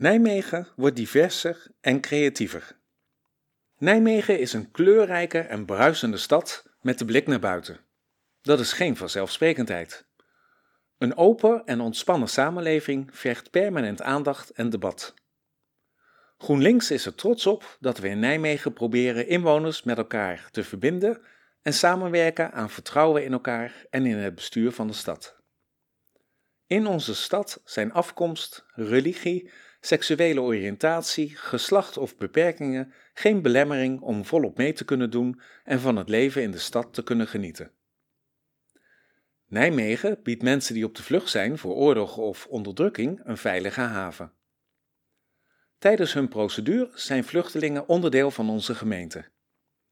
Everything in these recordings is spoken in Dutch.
Nijmegen wordt diverser en creatiever. Nijmegen is een kleurrijke en bruisende stad met de blik naar buiten. Dat is geen vanzelfsprekendheid. Een open en ontspannen samenleving vergt permanent aandacht en debat. GroenLinks is er trots op dat we in Nijmegen proberen inwoners met elkaar te verbinden en samenwerken aan vertrouwen in elkaar en in het bestuur van de stad. In onze stad zijn afkomst, religie, seksuele oriëntatie, geslacht of beperkingen geen belemmering om volop mee te kunnen doen en van het leven in de stad te kunnen genieten. Nijmegen biedt mensen die op de vlucht zijn voor oorlog of onderdrukking een veilige haven. Tijdens hun procedure zijn vluchtelingen onderdeel van onze gemeente.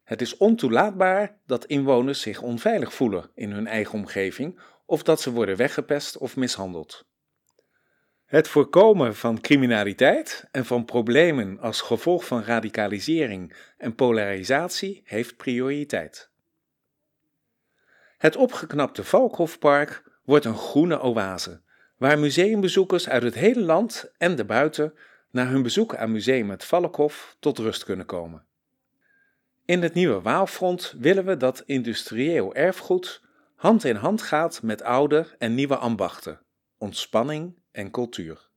Het is ontoelaatbaar dat inwoners zich onveilig voelen in hun eigen omgeving of dat ze worden weggepest of mishandeld. Het voorkomen van criminaliteit en van problemen als gevolg van radicalisering en polarisatie heeft prioriteit. Het opgeknapte Valkhofpark wordt een groene oase, waar museumbezoekers uit het hele land en de buiten na hun bezoek aan Museum het Valkhof tot rust kunnen komen. In het nieuwe Waalfront willen we dat industrieel erfgoed hand in hand gaat met oude en nieuwe ambachten, ontspanning en cultuur.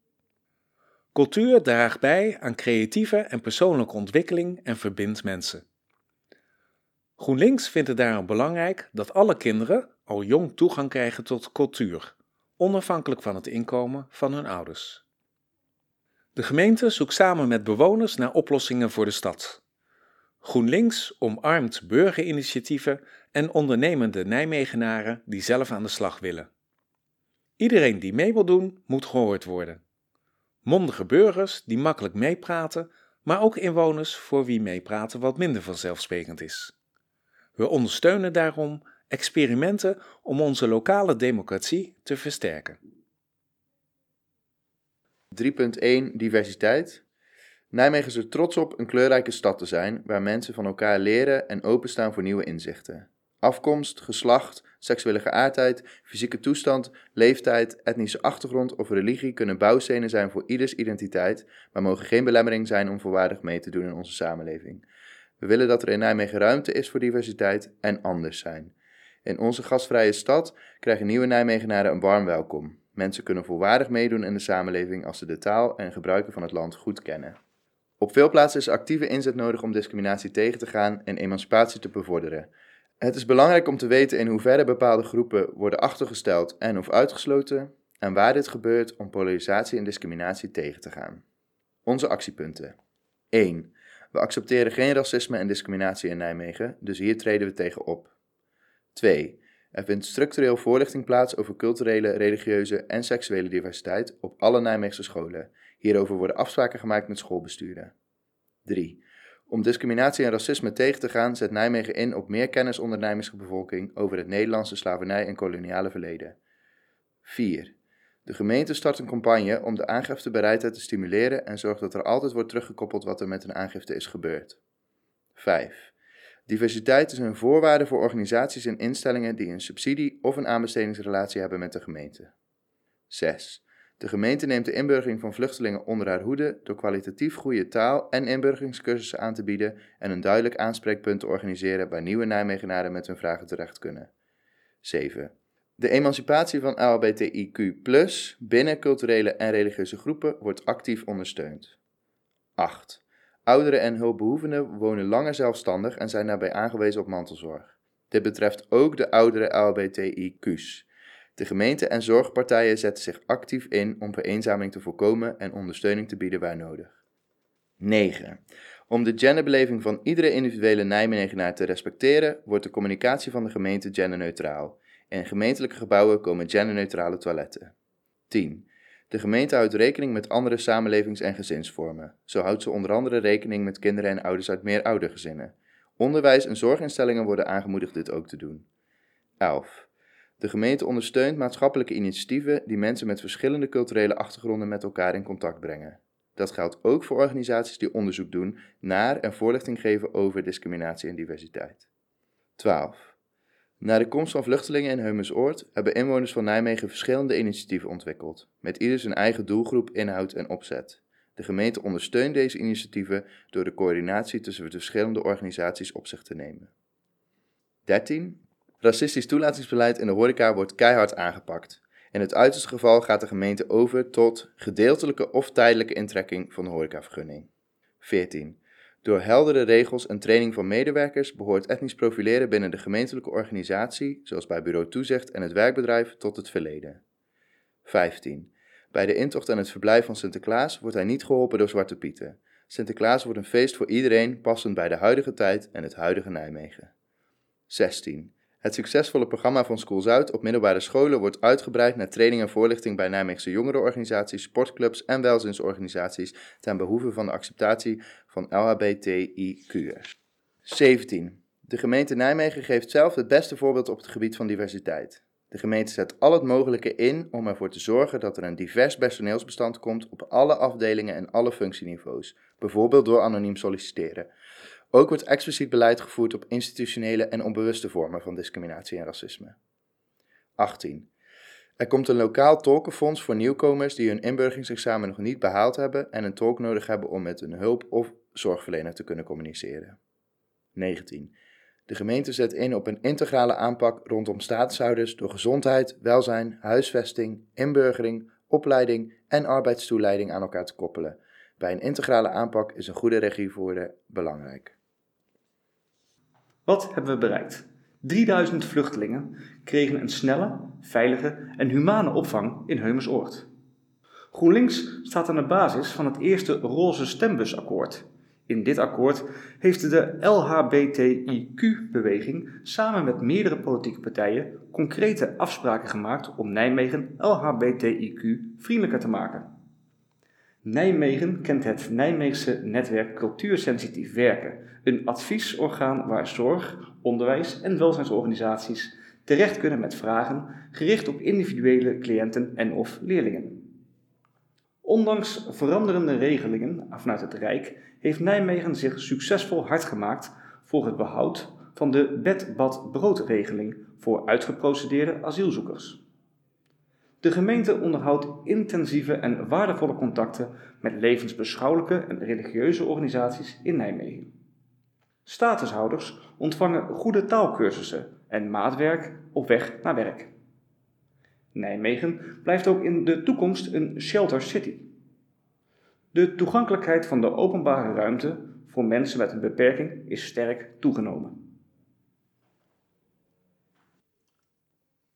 Cultuur draagt bij aan creatieve en persoonlijke ontwikkeling en verbindt mensen. GroenLinks vindt het daarom belangrijk dat alle kinderen al jong toegang krijgen tot cultuur, onafhankelijk van het inkomen van hun ouders. De gemeente zoekt samen met bewoners naar oplossingen voor de stad. GroenLinks omarmt burgerinitiatieven en ondernemende Nijmegenaren die zelf aan de slag willen. Iedereen die mee wil doen, moet gehoord worden. Mondige burgers die makkelijk meepraten, maar ook inwoners voor wie meepraten wat minder vanzelfsprekend is. We ondersteunen daarom experimenten om onze lokale democratie te versterken. 3.1 Diversiteit. Nijmegen is er trots op een kleurrijke stad te zijn waar mensen van elkaar leren en openstaan voor nieuwe inzichten. Afkomst, geslacht, seksuele geaardheid, fysieke toestand, leeftijd, etnische achtergrond of religie kunnen bouwstenen zijn voor ieders identiteit, maar mogen geen belemmering zijn om volwaardig mee te doen in onze samenleving. We willen dat er in Nijmegen ruimte is voor diversiteit en anders zijn. In onze gastvrije stad krijgen nieuwe Nijmegenaren een warm welkom. Mensen kunnen volwaardig meedoen in de samenleving als ze de taal en gebruiken van het land goed kennen. Op veel plaatsen is actieve inzet nodig om discriminatie tegen te gaan en emancipatie te bevorderen. Het is belangrijk om te weten in hoeverre bepaalde groepen worden achtergesteld en of uitgesloten en waar dit gebeurt om polarisatie en discriminatie tegen te gaan. Onze actiepunten. 1. We accepteren geen racisme en discriminatie in Nijmegen, dus hier treden we tegen op. 2. Er vindt structureel voorlichting plaats over culturele, religieuze en seksuele diversiteit op alle Nijmeegse scholen. Hierover worden afspraken gemaakt met schoolbesturen. 3. Om discriminatie en racisme tegen te gaan zet Nijmegen in op meer kennis onder de bevolking over het Nederlandse slavernij en koloniale verleden. 4. De gemeente start een campagne om de aangiftebereidheid te stimuleren en zorgt dat er altijd wordt teruggekoppeld wat er met een aangifte is gebeurd. 5. Diversiteit is een voorwaarde voor organisaties en instellingen die een subsidie of een aanbestedingsrelatie hebben met de gemeente. 6. De gemeente neemt de inburgering van vluchtelingen onder haar hoede door kwalitatief goede taal- en inburgeringscursussen aan te bieden en een duidelijk aanspreekpunt te organiseren waar nieuwe Nijmegenaren met hun vragen terecht kunnen. 7. De emancipatie van LHBTIQ binnen culturele en religieuze groepen wordt actief ondersteund. 8. Ouderen en hulpbehoevenden wonen langer zelfstandig en zijn daarbij aangewezen op mantelzorg. Dit betreft ook de oudere LHBTIQ's. De gemeente en zorgpartijen zetten zich actief in om vereenzaming te voorkomen en ondersteuning te bieden waar nodig. 9. Om de genderbeleving van iedere individuele Nijmegenaar te respecteren, wordt de communicatie van de gemeente genderneutraal. In gemeentelijke gebouwen komen genderneutrale toiletten. 10. De gemeente houdt rekening met andere samenlevings- en gezinsvormen. Zo houdt ze onder andere rekening met kinderen en ouders uit meer oudergezinnen. Onderwijs- en zorginstellingen worden aangemoedigd dit ook te doen. 11. De gemeente ondersteunt maatschappelijke initiatieven die mensen met verschillende culturele achtergronden met elkaar in contact brengen. Dat geldt ook voor organisaties die onderzoek doen naar en voorlichting geven over discriminatie en diversiteit. 12. Na de komst van vluchtelingen in Heumensoord hebben inwoners van Nijmegen verschillende initiatieven ontwikkeld, met ieder zijn eigen doelgroep, inhoud en opzet. De gemeente ondersteunt deze initiatieven door de coördinatie tussen de verschillende organisaties op zich te nemen. 13. Racistisch toelatingsbeleid in de horeca wordt keihard aangepakt. In het uiterste geval gaat de gemeente over tot gedeeltelijke of tijdelijke intrekking van de horecavergunning. 14. Door heldere regels en training van medewerkers behoort etnisch profileren binnen de gemeentelijke organisatie, zoals bij Bureau Toezicht en het werkbedrijf, tot het verleden. 15. Bij de intocht en het verblijf van Sinterklaas wordt hij niet geholpen door Zwarte Pieten. Sinterklaas wordt een feest voor iedereen, passend bij de huidige tijd en het huidige Nijmegen. 16. Het succesvolle programma van School Zuid op middelbare scholen wordt uitgebreid naar training en voorlichting bij Nijmeegse jongerenorganisaties, sportclubs en welzijnsorganisaties ten behoeve van de acceptatie van LHBTIQ'ers. 17. De gemeente Nijmegen geeft zelf het beste voorbeeld op het gebied van diversiteit. De gemeente zet al het mogelijke in om ervoor te zorgen dat er een divers personeelsbestand komt op alle afdelingen en alle functieniveaus, bijvoorbeeld door anoniem solliciteren. Ook wordt expliciet beleid gevoerd op institutionele en onbewuste vormen van discriminatie en racisme. 18. Er komt een lokaal tolkenfonds voor nieuwkomers die hun inburgeringsexamen nog niet behaald hebben en een tolk nodig hebben om met een hulp- of zorgverlener te kunnen communiceren. 19. De gemeente zet in op een integrale aanpak rondom statushouders door gezondheid, welzijn, huisvesting, inburgering, opleiding en arbeidstoeleiding aan elkaar te koppelen. Bij een integrale aanpak is een goede regievoerder belangrijk. Wat hebben we bereikt? 3000 vluchtelingen kregen een snelle, veilige en humane opvang in Heumersoord. GroenLinks staat aan de basis van het eerste Roze Stembusakkoord. In dit akkoord heeft de LHBTIQ-beweging samen met meerdere politieke partijen concrete afspraken gemaakt om Nijmegen LHBTIQ vriendelijker te maken. Nijmegen kent het Nijmeegse netwerk Cultuursensitief Werken, een adviesorgaan waar zorg, onderwijs en welzijnsorganisaties terecht kunnen met vragen gericht op individuele cliënten en of leerlingen. Ondanks veranderende regelingen vanuit het Rijk heeft Nijmegen zich succesvol hard gemaakt voor het behoud van de bed-bad-broodregeling voor uitgeprocedeerde asielzoekers. De gemeente onderhoudt intensieve en waardevolle contacten met levensbeschouwelijke en religieuze organisaties in Nijmegen. Statushouders ontvangen goede taalkursussen en maatwerk op weg naar werk. Nijmegen blijft ook in de toekomst een shelter city. De toegankelijkheid van de openbare ruimte voor mensen met een beperking is sterk toegenomen.